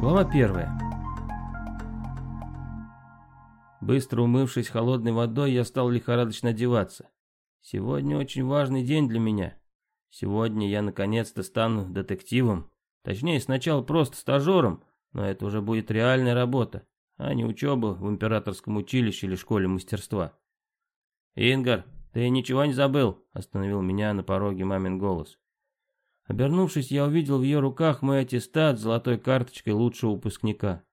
Глава первая. Быстро умывшись холодной водой, я стал лихорадочно одеваться. Сегодня очень важный день для меня. Сегодня я наконец-то стану детективом. Точнее, сначала просто стажером, но это уже будет реальная работа, а не учеба в императорском училище или школе мастерства. «Ингар, ты ничего не забыл?» – остановил меня на пороге мамин голос. Обернувшись, я увидел в ее руках мой аттестат с золотой карточкой лучшего выпускника.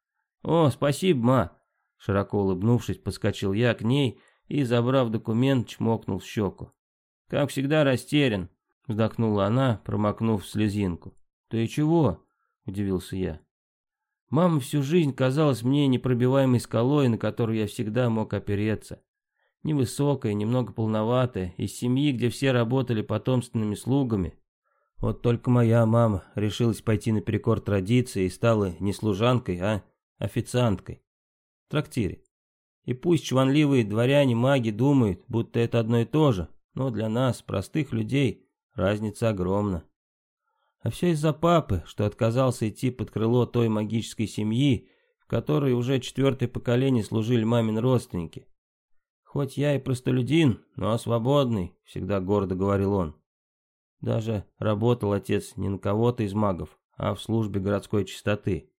«О, спасибо, ма!» Широко улыбнувшись, подскочил я к ней и, забрав документ, чмокнул в щеку. «Как всегда растерян», — вздохнула она, промокнув слезинку. «Ты чего?» — удивился я. Мама всю жизнь казалась мне непробиваемой скалой, на которую я всегда мог опереться. Невысокая, немного полноватая, из семьи, где все работали потомственными слугами, вот только моя мама решилась пойти наперекор традиции и стала не служанкой, а официанткой. В трактире. И пусть чванливые дворяне-маги думают, будто это одно и то же, но для нас, простых людей, разница огромна. А все из-за папы, что отказался идти под крыло той магической семьи, в которой уже четвертое поколение служили мамин родственники. Хоть я и простолюдин, но свободный, всегда гордо говорил он. Даже работал отец не на кого-то из магов, а в службе городской чистоты.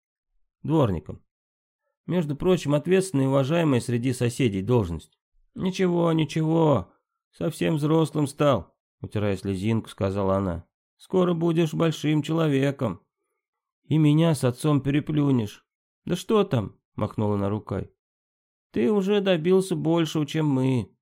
Дворником. Между прочим, ответственная и уважаемая среди соседей должность. «Ничего, ничего, совсем взрослым стал», — утирая слезинку, сказала она. «Скоро будешь большим человеком. И меня с отцом переплюнешь». «Да что там?» — махнула она рукой. «Ты уже добился большего, чем мы».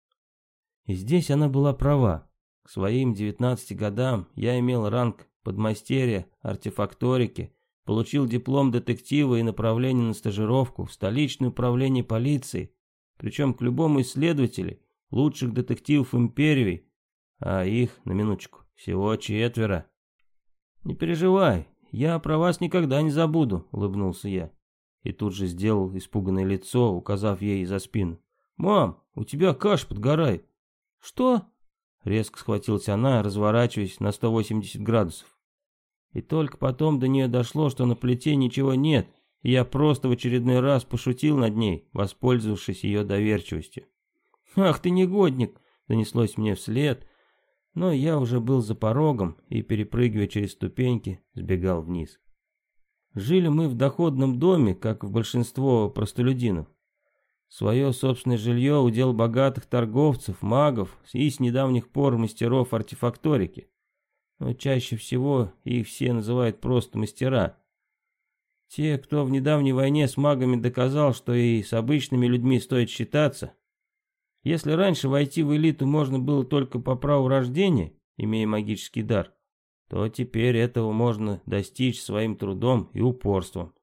И здесь она была права. К своим 19 годам я имел ранг подмастерья артефакторики, получил диплом детектива и направление на стажировку в столичное управление полиции, причем к любому исследователю лучших детективов империи, а их, на минуточку, всего четверо. «Не переживай, я про вас никогда не забуду», — улыбнулся я. И тут же сделал испуганное лицо, указав ей за спину. «Мам, у тебя каш подгорает». «Что?» Резко схватилась она, разворачиваясь на 180 градусов. И только потом до нее дошло, что на плите ничего нет, и я просто в очередной раз пошутил над ней, воспользовавшись ее доверчивостью. «Ах ты негодник!» — донеслось мне вслед, но я уже был за порогом и, перепрыгивая через ступеньки, сбегал вниз. Жили мы в доходном доме, как в большинство простолюдинов. Свое собственное жилье удел богатых торговцев, магов и с недавних пор мастеров артефакторики. Но чаще всего их все называют просто мастера. Те, кто в недавней войне с магами доказал, что и с обычными людьми стоит считаться. Если раньше войти в элиту можно было только по праву рождения, имея магический дар, то теперь этого можно достичь своим трудом и упорством.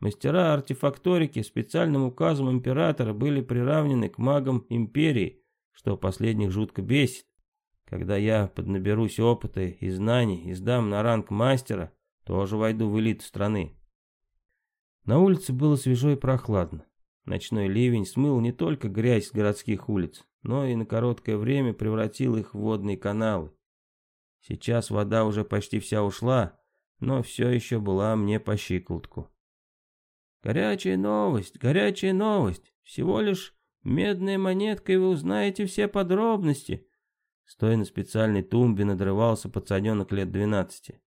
Мастера артефакторики специальным указом императора были приравнены к магам империи, что последних жутко бесит. Когда я поднаберусь опыта и знаний и сдам на ранг мастера, тоже войду в элиту страны. На улице было свежо и прохладно. Ночной ливень смыл не только грязь с городских улиц, но и на короткое время превратил их в водные каналы. Сейчас вода уже почти вся ушла, но все еще была мне по щиколотку. Горячая новость, горячая новость. Всего лишь медная монетка, и вы узнаете все подробности. Стоя на специальной тумбе, надрывался пацаненок лет двенадцати.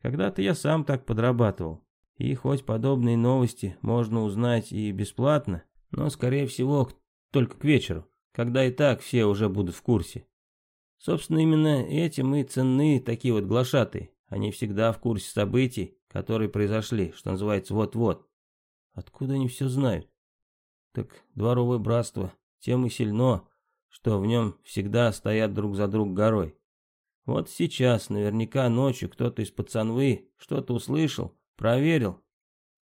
Когда-то я сам так подрабатывал. И хоть подобные новости можно узнать и бесплатно, но, скорее всего, только к вечеру, когда и так все уже будут в курсе. Собственно, именно этим и ценны такие вот глашатые. Они всегда в курсе событий, которые произошли, что называется, вот-вот. Откуда они все знают? Так дворовое братство тем и сильно, что в нем всегда стоят друг за друг горой. Вот сейчас наверняка ночью кто-то из пацанвы что-то услышал, проверил,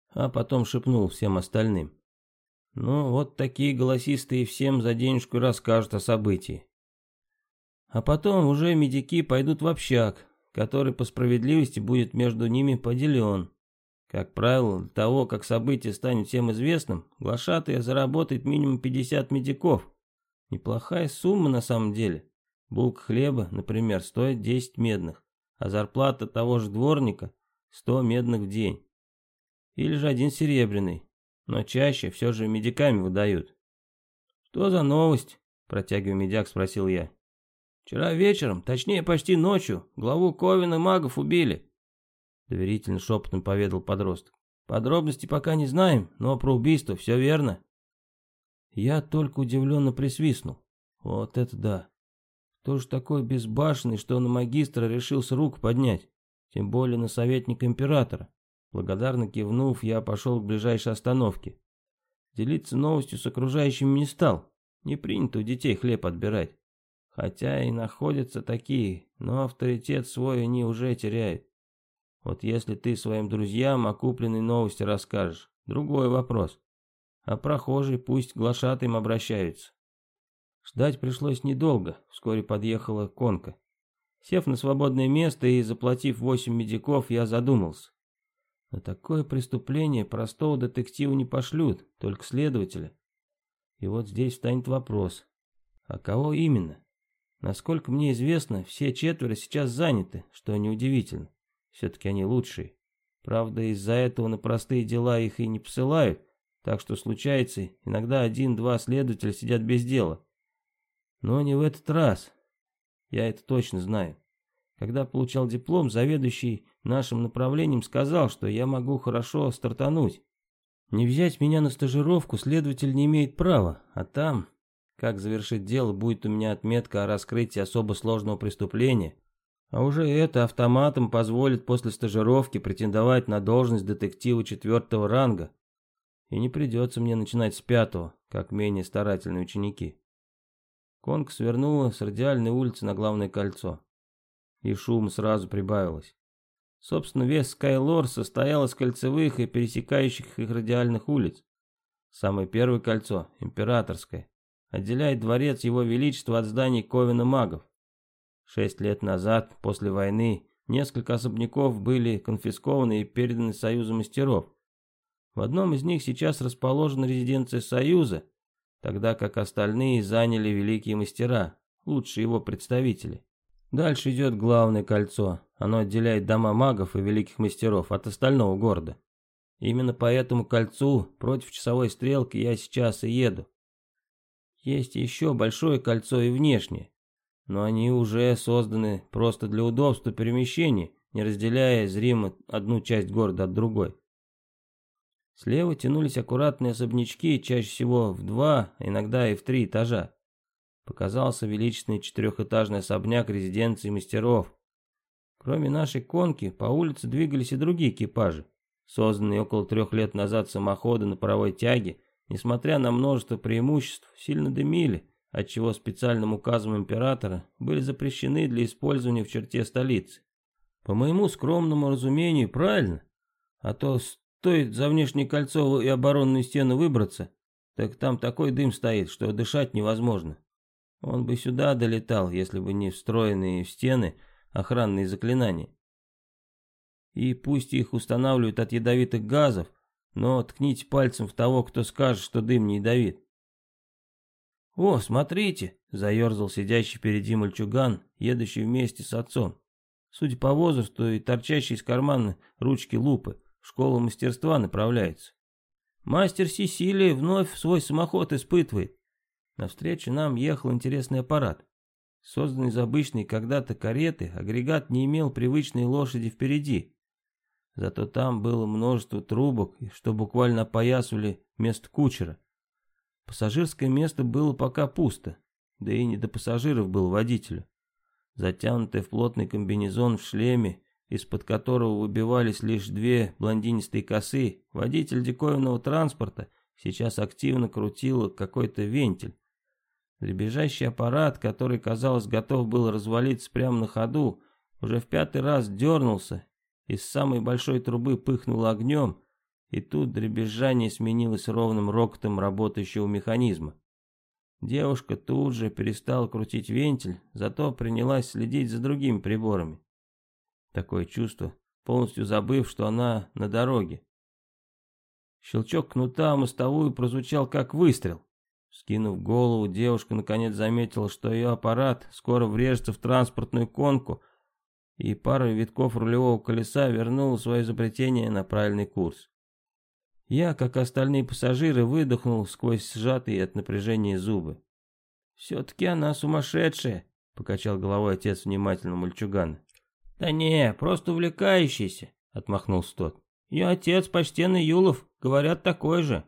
а потом шепнул всем остальным. Ну, вот такие голосистые всем за денежку расскажут о событии. А потом уже медики пойдут в общак, который по справедливости будет между ними поделен. Как правило, для того, как событие станет всем известным, глашатый заработает минимум 50 медиков. Неплохая сумма на самом деле. Булка хлеба, например, стоит 10 медных, а зарплата того же дворника 100 медных в день. или же один серебряный, но чаще все же медиками выдают. «Что за новость?» – протягивая медяк, спросил я. «Вчера вечером, точнее почти ночью, главу Ковина магов убили», – доверительно шепотом поведал подросток. «Подробности пока не знаем, но про убийство все верно». Я только удивленно присвистнул. Вот это да. Кто же такой безбашенный, что на магистра решился руку поднять? Тем более на советника императора. Благодарно кивнув, я пошел к ближайшей остановке. Делиться новостью с окружающими не стал. Не принято у детей хлеб отбирать. Хотя и находятся такие, но авторитет свой они уже теряют. Вот если ты своим друзьям о купленной новости расскажешь, другой вопрос. А прохожие пусть глашатым обращаются. Ждать пришлось недолго, вскоре подъехала конка. Сев на свободное место и заплатив восемь медиков, я задумался. На такое преступление простого детектива не пошлют, только следователя. И вот здесь встанет вопрос. А кого именно? Насколько мне известно, все четверо сейчас заняты, что неудивительно. Все-таки они лучшие. Правда, из-за этого на простые дела их и не посылают, так что случается, иногда один-два следователя сидят без дела. Но не в этот раз. Я это точно знаю. Когда получал диплом, заведующий нашим направлением сказал, что я могу хорошо стартануть. Не взять меня на стажировку следователь не имеет права, а там, как завершить дело, будет у меня отметка о раскрытии особо сложного преступления, а уже это автоматом позволит после стажировки претендовать на должность детектива четвертого ранга. И не придется мне начинать с пятого, как менее старательные ученики. Конг свернула с радиальной улицы на главное кольцо. И шум сразу прибавилось. Собственно, весь Скайлор состоял из кольцевых и пересекающих их радиальных улиц. Самое первое кольцо, императорское, отделяет дворец его величества от зданий Ковина магов. Шесть лет назад, после войны, несколько особняков были конфискованы и переданы Союзу мастеров. В одном из них сейчас расположена резиденция Союза, тогда как остальные заняли великие мастера, лучшие его представители. Дальше идет главное кольцо. Оно отделяет дома магов и великих мастеров от остального города. Именно по этому кольцу против часовой стрелки я сейчас и еду. Есть еще большое кольцо и внешнее, но они уже созданы просто для удобства перемещения, не разделяя зримо одну часть города от другой. Слева тянулись аккуратные особнячки, чаще всего в два, иногда и в три этажа. Показался величественный четырехэтажный особняк резиденции мастеров. Кроме нашей конки, по улице двигались и другие экипажи. Созданные около трех лет назад самоходы на паровой тяге, несмотря на множество преимуществ, сильно дымили, отчего специальным указом императора были запрещены для использования в черте столицы. По моему скромному разумению, правильно. А то Стоит за внешнее кольцо и оборонную стену выбраться, так там такой дым стоит, что дышать невозможно. Он бы сюда долетал, если бы не встроенные в стены охранные заклинания. И пусть их устанавливают от ядовитых газов, но ткните пальцем в того, кто скажет, что дым не ядовит. «О, смотрите!» — заерзал сидящий впереди мальчуган, едущий вместе с отцом. Судя по возрасту и торчащей из кармана ручки лупы, школу мастерства направляется. Мастер Сесилия вновь свой самоход испытывает. Навстречу нам ехал интересный аппарат. Созданный из обычной когда-то кареты, агрегат не имел привычной лошади впереди. Зато там было множество трубок, что буквально опоясывали место кучера. Пассажирское место было пока пусто, да и не до пассажиров был водителю. Затянутый в плотный комбинезон в шлеме из-под которого выбивались лишь две блондинистые косы, водитель диковинного транспорта сейчас активно крутил какой-то вентиль. Дребезжащий аппарат, который, казалось, готов был развалиться прямо на ходу, уже в пятый раз дернулся, из самой большой трубы пыхнуло огнем, и тут дребезжание сменилось ровным рокотом работающего механизма. Девушка тут же перестала крутить вентиль, зато принялась следить за другими приборами. Такое чувство, полностью забыв, что она на дороге. Щелчок кнута о мостовую прозвучал как выстрел. Скинув голову, девушка наконец заметила, что ее аппарат скоро врежется в транспортную конку, и пара витков рулевого колеса вернула свое изобретение на правильный курс. Я, как остальные пассажиры, выдохнул сквозь сжатые от напряжения зубы. «Все-таки она сумасшедшая», — покачал головой отец внимательно мальчугана. «Да не, просто увлекающийся», — отмахнулся тот. «Ее отец, почтенный Юлов, говорят, такой же.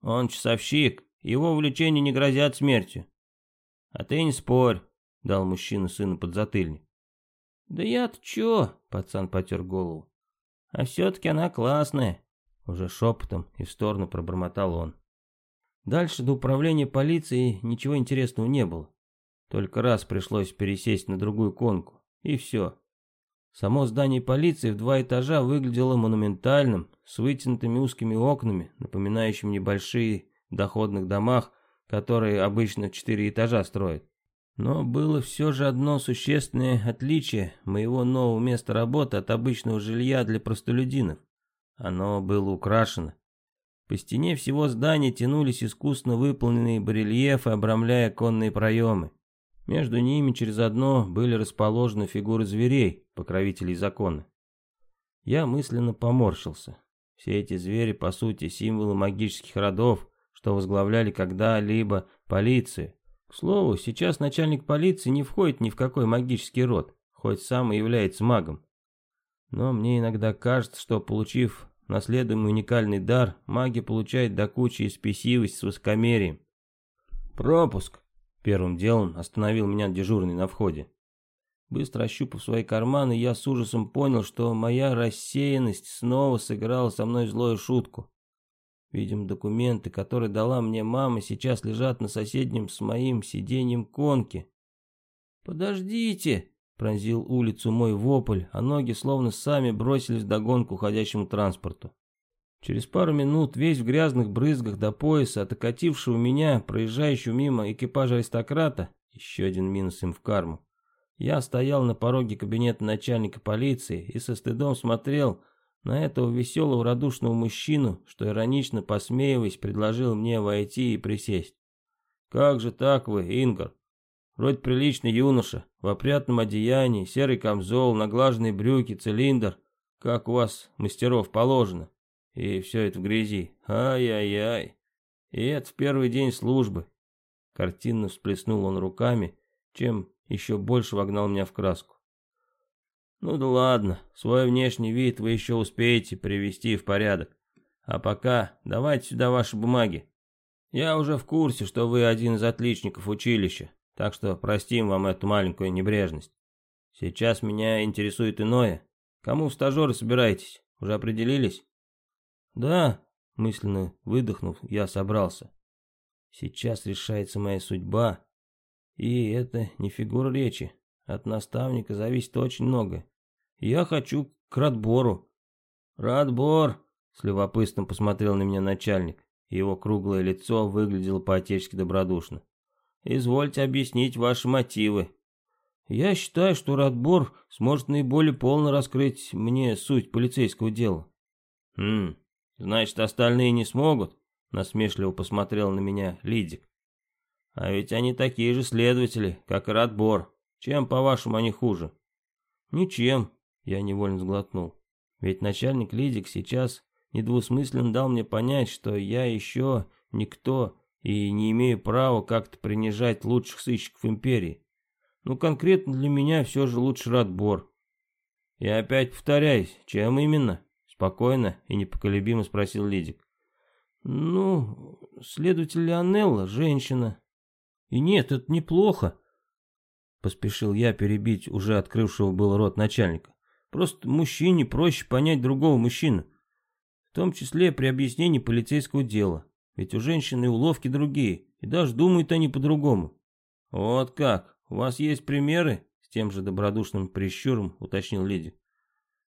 Он часовщик, его увлечения не грозят смертью». «А ты не спорь», — дал мужчина сыну подзатыльник. «Да я-то чё?» — пацан потер голову. «А все-таки она классная», — уже шепотом и в сторону пробормотал он. Дальше до управления полиции ничего интересного не было. Только раз пришлось пересесть на другую конку, и все. Само здание полиции в два этажа выглядело монументальным, с вытянутыми узкими окнами, напоминающими небольшие доходных домах, которые обычно четыре этажа строят. Но было все же одно существенное отличие моего нового места работы от обычного жилья для простолюдинов. Оно было украшено. По стене всего здания тянулись искусно выполненные барельефы, обрамляя конные проемы. Между ними через одно были расположены фигуры зверей, покровителей закона. Я мысленно поморщился. Все эти звери, по сути, символы магических родов, что возглавляли когда-либо полицию, к слову, сейчас начальник полиции не входит ни в какой магический род, хоть сам и является магом. Но мне иногда кажется, что получив наследуемый уникальный дар, маги получают до кучи и спесивость с высокомерием. «Пропуск!» — первым делом остановил меня дежурный на входе. Быстро ощупав свои карманы, я с ужасом понял, что моя рассеянность снова сыграла со мной злую шутку. Видимо, документы, которые дала мне мама, сейчас лежат на соседнем с моим сиденьем конке. «Подождите!» — пронзил улицу мой вопль, а ноги словно сами бросились вдогонку уходящему транспорту. Через пару минут, весь в грязных брызгах до пояса, от окатившего меня, проезжающего мимо экипажа аристократа, еще один минус им в карму, я стоял на пороге кабинета начальника полиции и со стыдом смотрел, на этого веселого радушного мужчину, что иронично посмеиваясь, предложил мне войти и присесть. «Как же так вы, Ингар? Вроде приличный юноша, в опрятном одеянии, серый камзол, наглаженные брюки, цилиндр, как у вас, мастеров, положено. И все это в грязи. Ай-яй-яй. И это в первый день службы». Картинно всплеснул он руками, чем еще больше вогнал меня в краску. Ну да ладно, свой внешний вид вы еще успеете привести в порядок. А пока давайте сюда ваши бумаги. Я уже в курсе, что вы один из отличников училища, так что простим вам эту маленькую небрежность. Сейчас меня интересует иное. Кому в стажеры собираетесь? Уже определились? Да, мысленно выдохнув, я собрался. Сейчас решается моя судьба. И это не фигура речи. От наставника зависит очень много. Я хочу к Радбору. Радбор, с любопытством посмотрел на меня начальник. Его круглое лицо выглядело по-отечески добродушно. Извольте объяснить ваши мотивы. Я считаю, что Радбор сможет наиболее полно раскрыть мне суть полицейского дела. Хм, значит, остальные не смогут? Насмешливо посмотрел на меня Лидик. А ведь они такие же следователи, как и Радбор. Чем, по-вашему, они хуже? Ничем, я невольно сглотнул. Ведь начальник Лидик сейчас недвусмысленно дал мне понять, что я еще никто и не имею права как-то принижать лучших сыщиков империи. Ну, конкретно для меня все же лучше Радбор. Я опять повторяюсь, чем именно? Спокойно и непоколебимо спросил Лидик. Ну, следователь Леонелла, женщина. И нет, это неплохо. Поспешил я перебить уже открывшего был рот начальника. Просто мужчине проще понять другого мужчину. В том числе при объяснении полицейского дела. Ведь у женщины уловки другие, и даже думают они по-другому. Вот как, у вас есть примеры? С тем же добродушным прищуром уточнил леди.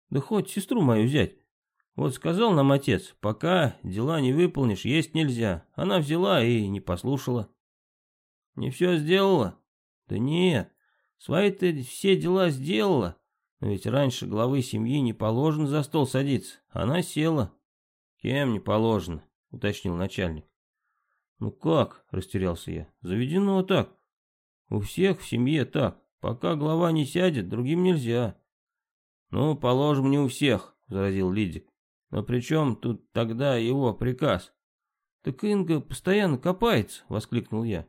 Да хоть сестру мою взять. Вот сказал нам отец, пока дела не выполнишь, есть нельзя. Она взяла и не послушала. Не все сделала? Да нет, Свои-то все дела сделала, но ведь раньше главы семьи не положено за стол садиться. Она села. Кем не положено, уточнил начальник. Ну как, растерялся я. Заведено так. У всех в семье так. Пока глава не сядет, другим нельзя. Ну, положим, не у всех, возразил Лидик. Но при чем тут тогда его приказ? Так Инга постоянно копается, воскликнул я.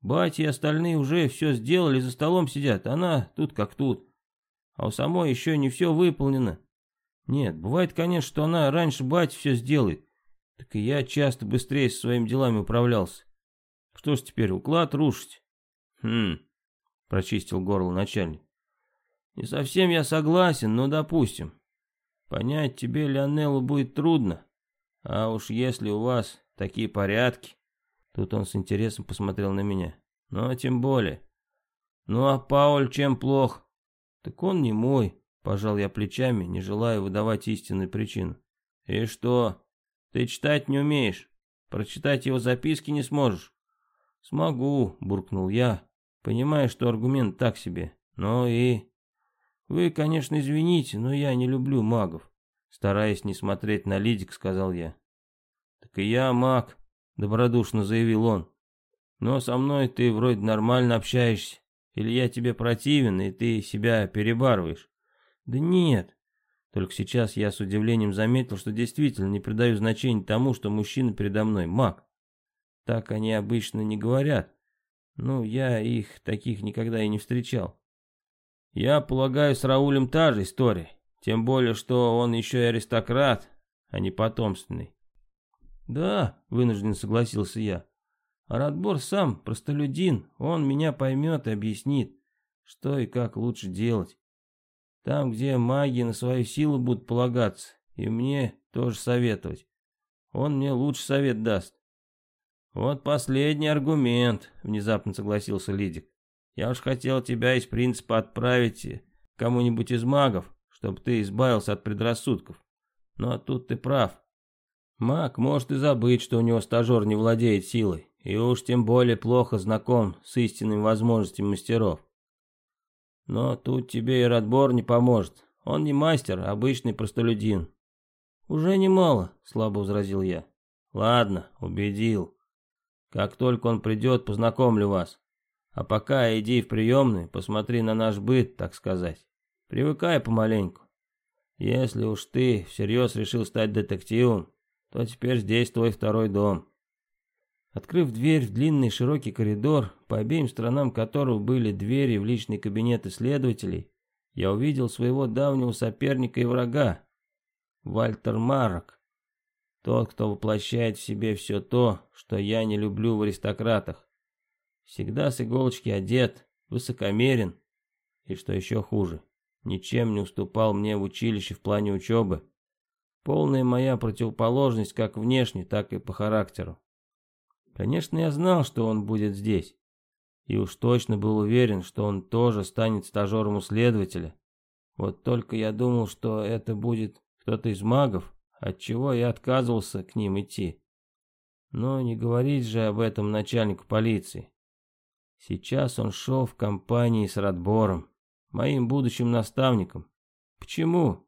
Батя и остальные уже все сделали, за столом сидят, она тут как тут. А у самой еще не все выполнено. Нет, бывает, конечно, что она раньше батя все сделает. Так и я часто быстрее со своими делами управлялся. Что ж теперь, уклад рушить? Хм, прочистил горло начальник. Не совсем я согласен, но допустим. Понять тебе, Леонеллу, будет трудно. А уж если у вас такие порядки... Тут он с интересом посмотрел на меня. Ну, тем более. Ну, а Пауль чем плох? Так он не мой, пожал я плечами, не желая выдавать истинную причину. И что? Ты читать не умеешь? Прочитать его записки не сможешь? Смогу, буркнул я, понимая, что аргумент так себе. Но и... «Вы, конечно, извините, но я не люблю магов», — стараясь не смотреть на Лидик, сказал я. «Так и я маг», — добродушно заявил он. «Но со мной ты вроде нормально общаешься. Или я тебе противен, и ты себя перебарываешь?» «Да нет». Только сейчас я с удивлением заметил, что действительно не придаю значения тому, что мужчина передо мной маг. Так они обычно не говорят. Ну, я их таких никогда и не встречал. Я полагаю, с Раулем та же история. Тем более, что он еще и аристократ, а не потомственный. Да, вынужден согласился я. А Радбор сам простолюдин, он меня поймет и объяснит, что и как лучше делать. Там, где маги на свою силу будут полагаться, и мне тоже советовать. Он мне лучше совет даст. Вот последний аргумент, внезапно согласился Лидик. Я уж хотел тебя из принципа отправить кому-нибудь из магов, чтобы ты избавился от предрассудков. Но тут ты прав. Маг может и забыть, что у него стажер не владеет силой, и уж тем более плохо знаком с истинными возможностями мастеров. Но тут тебе и Радбор не поможет. Он не мастер, а обычный простолюдин. Уже немало, слабо возразил я. Ладно, убедил. Как только он придет, познакомлю вас. А пока иди в приемную, посмотри на наш быт, так сказать. Привыкай помаленьку. Если уж ты всерьез решил стать детективом, то теперь здесь твой второй дом. Открыв дверь в длинный широкий коридор, по обеим сторонам которого были двери в личный кабинет исследователей, я увидел своего давнего соперника и врага, Вальтер Марок. Тот, кто воплощает в себе все то, что я не люблю в аристократах. Всегда с иголочки одет, высокомерен. И что еще хуже, ничем не уступал мне в училище в плане учебы. Полная моя противоположность как внешне, так и по характеру. Конечно, я знал, что он будет здесь. И уж точно был уверен, что он тоже станет стажером у следователя. Вот только я думал, что это будет кто-то из магов, отчего я отказывался к ним идти. Но не говорить же об этом начальнику полиции. Сейчас он шел в компании с Радбором, моим будущим наставником. Почему?